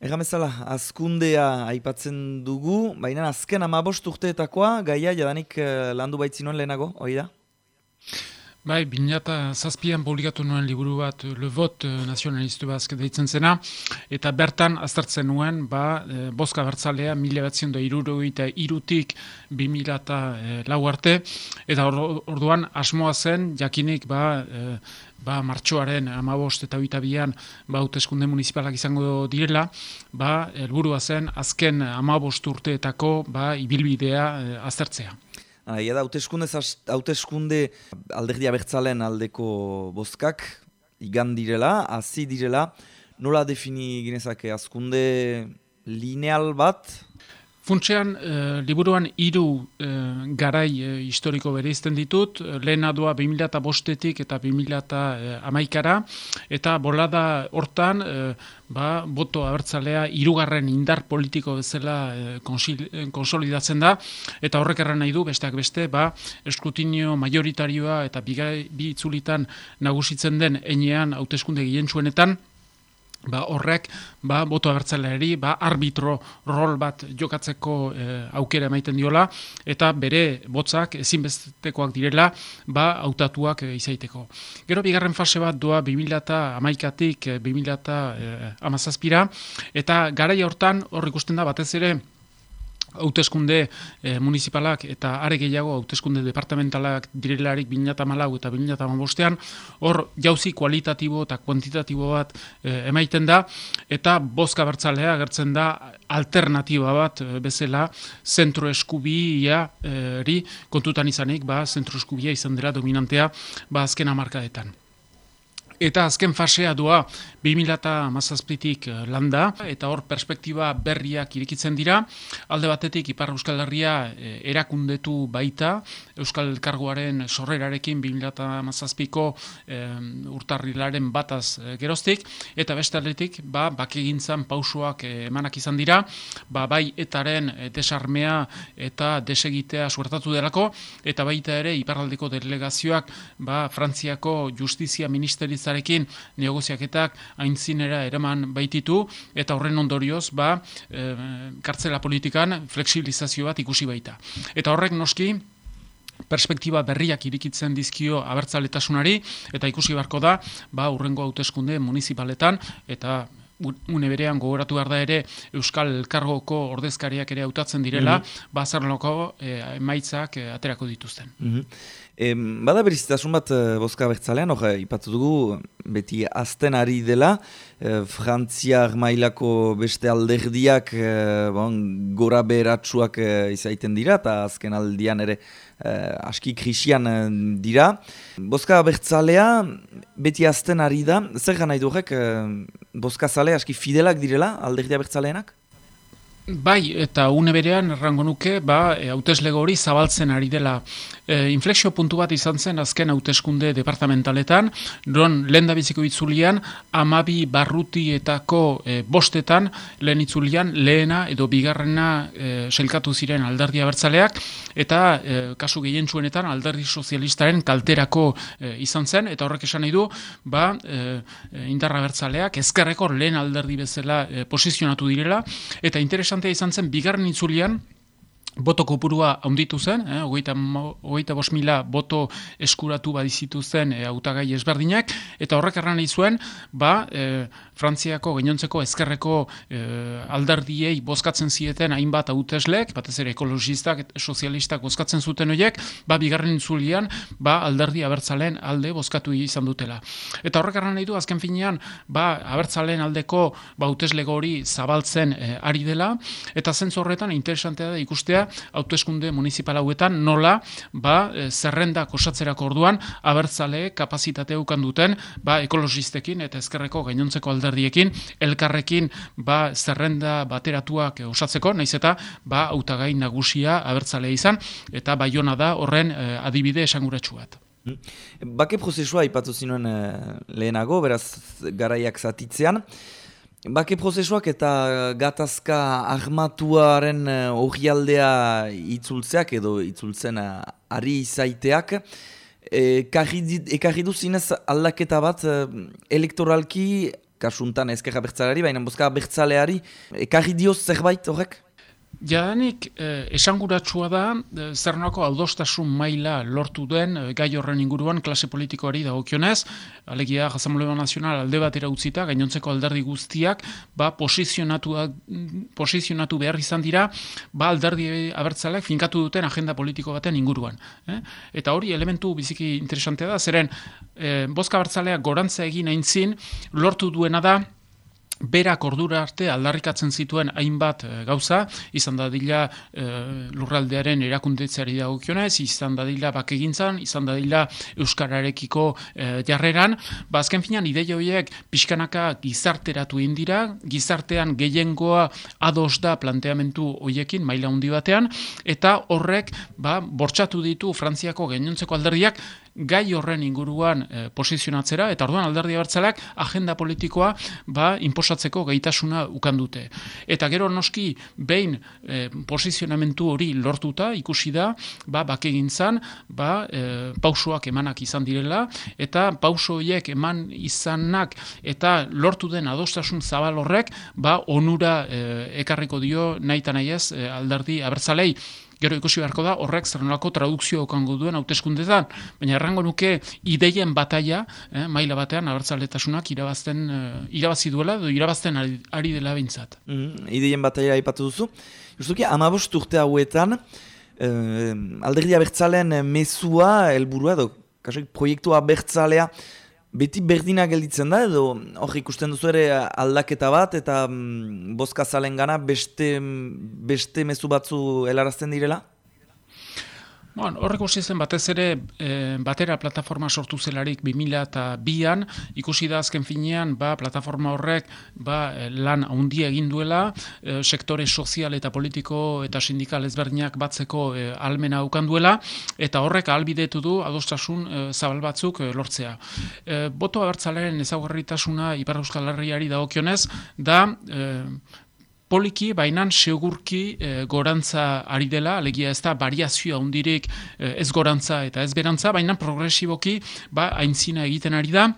Erramezala, azkundea aipatzen dugu, baina azken amabost urteetakoa, gaia jadanik uh, landu baitzinoen lehenago, hori da? Bai, binata zazpian publikatu nuen liburu bat Le Vot Nazionalistu Bazk deitzen zena, eta bertan aztertzen nuen, ba, e, boska bertzalea, mila batzen da iruro irutik bi eta e, lau arte, eta orduan asmoa zen, jakinik, ba, e, ba, martxoaren amabost eta oita bian, ba, hauteskunde municipalak izango direla, ba, helburua zen, azken amabost urteetako, ba, ibilbidea e, aztertzea. Ia da, hauteskunde alderdia bertzalen aldeko bozkak, igan direla, hazi direla, nola defini ginezake, azkunde lineal bat, Funtsean, e, liburuan hiru e, garai e, historiko bere izten ditut, lehen adua 2000 bostetik eta 2000 amaikara, eta bolada hortan, ba, boto abertzalea hirugarren indar politiko bezala e, konsolidatzen da, eta horrek erran nahi du, besteak beste, ba, eskutinio majoritarioa eta bi itzulitan nagusitzen den enean hauteskunde gilentsuenetan, ba, horrek ba, boto abertzaleari ba, arbitro rol bat jokatzeko e, aukera emaiten diola eta bere botzak ezinbestekoak direla ba, autatuak e, izaiteko. Gero bigarren fase bat doa 2000 amaikatik 2000 e, amazazpira eta gara hortan hor ikusten da batez ere hauteskunde e, municipalak eta are gehiago hauteskunde departamentalak direlarik 2014 eta 2015ean hor jauzi kualitatibo eta kuantitatibo bat e, emaiten da. Eta bozka bertzalea agertzen da alternatiba bat e, bezala zentro eskubia eri kontutan izanik ba zentro eskubia izan dela dominantea ba azken hamarkadetan Eta azken fasea doa 2000 mazazpitik eh, landa, eta hor perspektiba berriak irikitzen dira. Alde batetik, Ipar Euskal Herria eh, erakundetu baita, Euskal Elkargoaren sorrerarekin 2000 mazazpiko e, urtarrilaren bataz geroztik, eta beste aldetik, ba, bakegintzan pausuak emanak izan dira, ba, bai etaren desarmea eta desegitea suertatu delako, eta baita ere, Iparraldeko delegazioak ba, Frantziako Justizia Ministeriza jaurlaritzarekin negoziaketak aintzinera eraman baititu eta horren ondorioz ba e, kartzela politikan fleksibilizazio bat ikusi baita. Eta horrek noski perspektiba berriak irikitzen dizkio abertzaletasunari eta ikusi beharko da ba urrengo hauteskunde municipaletan eta une berean gogoratu behar da ere Euskal Kargoko ordezkariak ere hautatzen direla, mm -hmm. bazarloko e, emaitzak e, aterako dituzten. Mm bada berizitasun bat e, bozka bertzalean, hor, ipatu dugu, beti azten ari dela, e, frantziar mailako beste alderdiak e, bon, gora beratsuak e, izaiten dira, eta azken aldian ere aski krisian dira. Bozka bertzalea, beti azten ari da, zer gana idurek, bozka zale aski fidelak direla alderdia bertzaleenak? Bai, eta une berean errango nuke, ba, e, hauteslego hori zabaltzen ari dela. E, inflexio puntu bat izan zen azken hauteskunde departamentaletan, non lehen da biziko itzulian, amabi barrutietako e, bostetan, lehen itzulian, lehena edo bigarrena e, selkatu ziren alderdia bertzaleak, eta e, kasu gehien txuenetan alderdi sozialistaren kalterako e, izan zen, eta horrek esan nahi du, ba, e, indarra bertzaleak, ezkerreko lehen alderdi bezala e, posizionatu direla, eta interesan interesantea izan zen bigarren itzulian boto kopurua handitu zen, eh, hogeita bos mila boto eskuratu badizitu zen eh, autagai ezberdinak, eta horrek erran nahi zuen, ba, eh, Frantziako gainontzeko ezkerreko eh, aldardiei bozkatzen zieten hainbat hauteslek, batez ere ekologistak, sozialistak bozkatzen zuten horiek, ba, bigarren intzulian, ba, aldardi abertzalen alde bozkatu izan dutela. Eta horrek erran nahi du, azken finean, ba, abertzalen aldeko ba, hauteslego hori zabaltzen eh, ari dela, eta zentzu horretan interesantea da ikustea hauteskunde municipal hauetan nola ba, e, zerrenda kosatzerako orduan abertzale kapasitate ukan duten ba, ekologistekin eta ezkerreko gainontzeko alderdiekin elkarrekin ba, zerrenda bateratuak osatzeko, naiz eta ba, autagai nagusia abertzale izan eta baiona da horren e, adibide esanguratsu bat. Bake prozesua ipatu zinuen e, lehenago, beraz garaiak zatitzean. Bake prozesuak eta gatazka armatuaren hori aldea itzultzeak edo itzultzen ari izaiteak, ekarri du zinez aldaketa bat elektoralki kasuntan ezkerra bertzaleari, baina bozka bertzaleari, ekarri dioz zerbait horrek? Jadanik, eh, esanguratsua da, eh, zer aldostasun maila lortu den eh, gai horren inguruan klase politikoari dagokionez, alegia Jazamolema Nazional alde batera utzita, gainontzeko alderdi guztiak, ba, posizionatu, posizionatu behar izan dira, ba, alderdi abertzaleak finkatu duten agenda politiko baten inguruan. Eh? Eta hori elementu biziki interesantea da, zeren, eh, bozka abertzaleak gorantza egin aintzin, lortu duena da, berak ordura arte aldarrikatzen zituen hainbat e, gauza, izan dadila e, lurraldearen erakundetzeari dagokionez, izan dadila bakegintzan, izan dadila euskararekiko e, jarreran, ba azken finan ideia horiek pixkanaka gizarteratu indira, gizartean gehiengoa ados da planteamentu horiekin maila handi batean, eta horrek ba, bortxatu ditu Frantziako gainontzeko alderdiak gai horren inguruan e, posizionatzera, eta orduan alderdi abertzalak agenda politikoa ba, inposatzeko gaitasuna ukandute. Eta gero noski behin e, posizionamentu hori lortuta ikusi da, ba, bakegintzan, ba, e, pausoak emanak izan direla, eta pauso horiek eman izanak eta lortu den adostasun zabal horrek, ba, onura e, ekarriko dio nahi nahi ez alderdi abertzalei. Gero ikusi beharko da horrek zer nolako tradukzio okango duen hauteskundetan, baina errango nuke ideien bataia, eh, maila batean abertzaletasunak irabazten eh, irabazi duela edo irabazten ari, ari dela bintzat. Mm, ideien bataia aipatu duzu. Justuki, amabost urte hauetan, eh, alderdi abertzalean mezua, helburua edo, kasik, proiektua abertzalea, Beti berdina gelditzen da edo hor ikusten duzu ere aldaketa bat eta mm, bozka zalen gana beste, beste mezu batzu helarazten direla? Bueno, horrek uste zen batez ere e, batera plataforma sortu zelarik 2002an, ikusi da azken finean ba, plataforma horrek ba, eh, lan handia egin duela, e, sektore sozial eta politiko eta sindikal ezberdinak batzeko e, almena ukan duela, eta horrek ahalbidetu du adostasun e, zabal batzuk lortzea. E, boto abertzalearen ezaugarritasuna Ipar Euskal Herriari dagokionez, da poliki, bainan segurki e, gorantza ari dela, alegia ez da variazioa hundirik e, ez gorantza eta ez berantza, baina progresiboki ba, aintzina egiten ari da,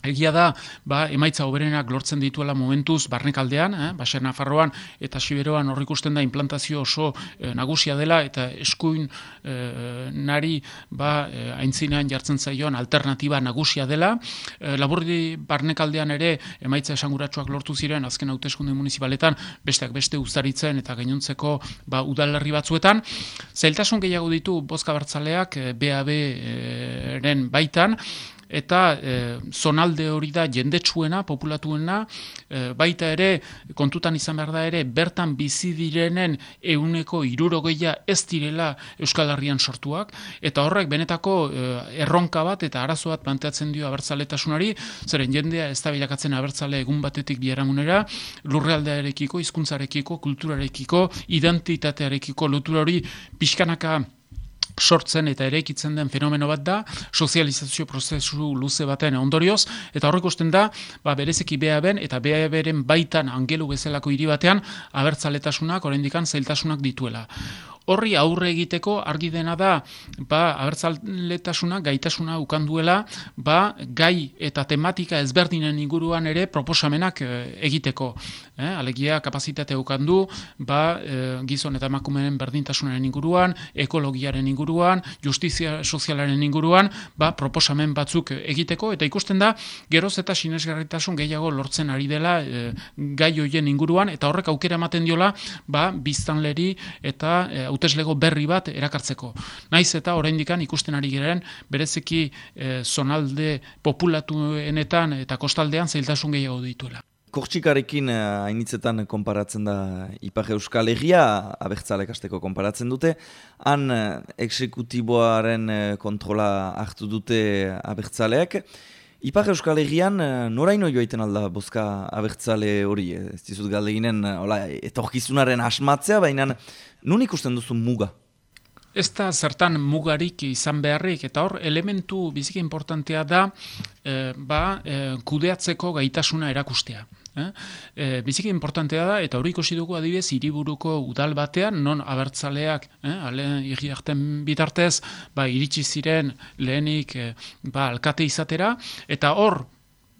Egia da, ba, emaitza oberenak lortzen dituela momentuz barnekaldean, eh, basen Nafarroan eta Siberoan horrik ikusten da implantazio oso eh, nagusia dela eta eskuin eh, nari ba, eh, aintzinean jartzen zaioan alternatiba nagusia dela. Eh, laburdi barnekaldean ere emaitza esanguratsuak lortu ziren azken hauteskunde municipaletan besteak beste uztaritzen eta gainontzeko ba, udalerri batzuetan. Zailtasun gehiago ditu bozka bertzaleak eh, BAB-ren baitan, eta e, zonalde hori da jendetsuena, populatuena, e, baita ere, kontutan izan behar da ere, bertan bizi direnen euneko irurogeia ez direla Euskal Herrian sortuak, eta horrek benetako e, erronka bat eta arazo bat planteatzen dio abertzaletasunari, zeren jendea ez da bilakatzen abertzale egun batetik biaramunera, lurrealdearekiko, hizkuntzarekiko, kulturarekiko, identitatearekiko lotura hori pixkanaka sortzen eta eraikitzen den fenomeno bat da, sozializazio prozesu luze baten ondorioz, eta horrek usten da, ba, berezeki BAB eta BAB-ren baitan angelu bezalako hiri batean, abertzaletasunak, oraindikan zailtasunak dituela horri aurre egiteko argi dena da ba abertzaletasuna gaitasuna ukanduela ba gai eta tematika ezberdinen inguruan ere proposamenak e, egiteko eh alegia kapasitate ukandu ba e, gizon eta emakumeen berdintasunaren inguruan ekologiaren inguruan justizia sozialaren inguruan ba proposamen batzuk egiteko eta ikusten da geroz eta sinesgarritasun gehiago lortzen ari dela e, gai hoien inguruan eta horrek aukera ematen diola ba biztanleri eta e, hauteslego berri bat erakartzeko. Naiz eta oraindikan ikusten ari geren berezeki e, zonalde populatuenetan eta kostaldean zailtasun gehiago dituela. Kortxikarekin eh, hainitzetan konparatzen da Ipar Euskal Herria, abertzalek asteko konparatzen dute. Han eh, eksekutiboaren kontrola hartu dute abertzaleak. Ipar Euskal Herrian noraino joaiten alda bozka abertzale hori? Ez dizut galdeginen etorkizunaren asmatzea, baina Nun ikusten duzu muga? Ez da zertan mugarik izan beharrik, eta hor elementu biziki importantea da e, ba, e, kudeatzeko gaitasuna erakustea. Eh? E, biziki importantea da, eta hori ikusi dugu adibidez hiriburuko udal batean, non abertzaleak, eh? ale bitartez, ba, iritsi ziren lehenik ba, alkate izatera, eta hor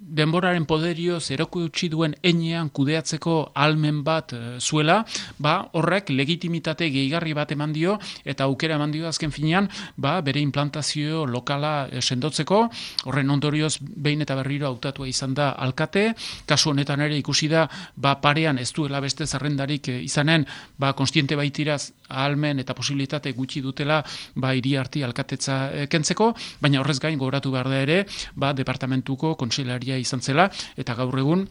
denboraren poderio zeroko utzi duen enean kudeatzeko almen bat e, zuela, ba, horrek legitimitate gehigarri bat eman dio eta aukera eman dio azken finean, ba, bere implantazio lokala e, sendotzeko, horren ondorioz behin eta berriro hautatua izan da alkate, kasu honetan ere ikusi da, ba, parean ez duela beste zerrendarik e, izanen, ba, konstiente baitiraz ahalmen eta posibilitate gutxi dutela, ba, iri harti alkatetza kentzeko, baina horrez gain gogoratu behar da ere, ba, departamentuko kontseilaria izan zela, eta gaur egun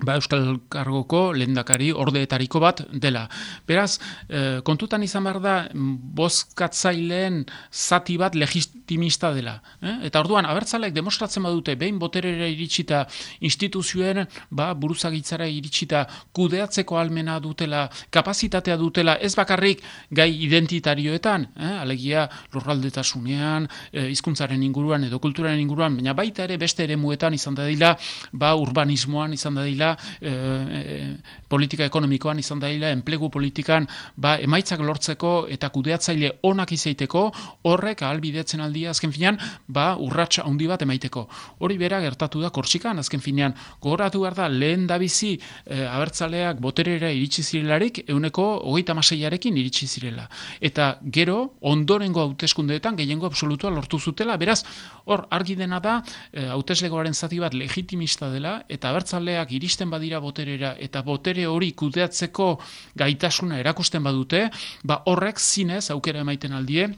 ba, Euskal Kargoko lendakari ordeetariko bat dela. Beraz, e, kontutan izan behar da, bozkatzaileen zati bat legitimista dela. Eh? Eta orduan, abertzaleek demostratzen badute, behin boterera iritsita instituzioen, ba, buruzagitzara iritsita, kudeatzeko almena dutela, kapazitatea dutela, ez bakarrik gai identitarioetan, eh? alegia lurraldetasunean, e, hizkuntzaren inguruan edo kulturaren inguruan, baina baita ere beste ere muetan izan da dila, ba, urbanismoan izan da e, politika ekonomikoan izan daila, enplegu politikan, ba, emaitzak lortzeko eta kudeatzaile onak izaiteko, horrek ahalbidetzen aldia azken finean, ba, urratsa handi bat emaiteko. Hori bera gertatu da korsikan azken finean, gogoratu behar da, lehen da bizi e, abertzaleak boterera iritsi zirelarik, euneko hogeita maseiarekin iritsi zirela. Eta gero, ondorengo hauteskundeetan, gehiengo absolutua lortu zutela, beraz, hor, argi dena da, e, hauteslegoaren zati bat legitimista dela, eta abertzaleak iristen iristen badira boterera eta botere hori kudeatzeko gaitasuna erakusten badute, ba horrek zinez aukera emaiten aldie,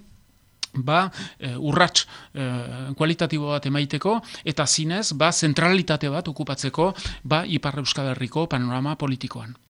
ba e, urrats e, kualitatibo bat emaiteko eta zinez ba zentralitate bat okupatzeko ba Ipar Euskal Herriko panorama politikoan.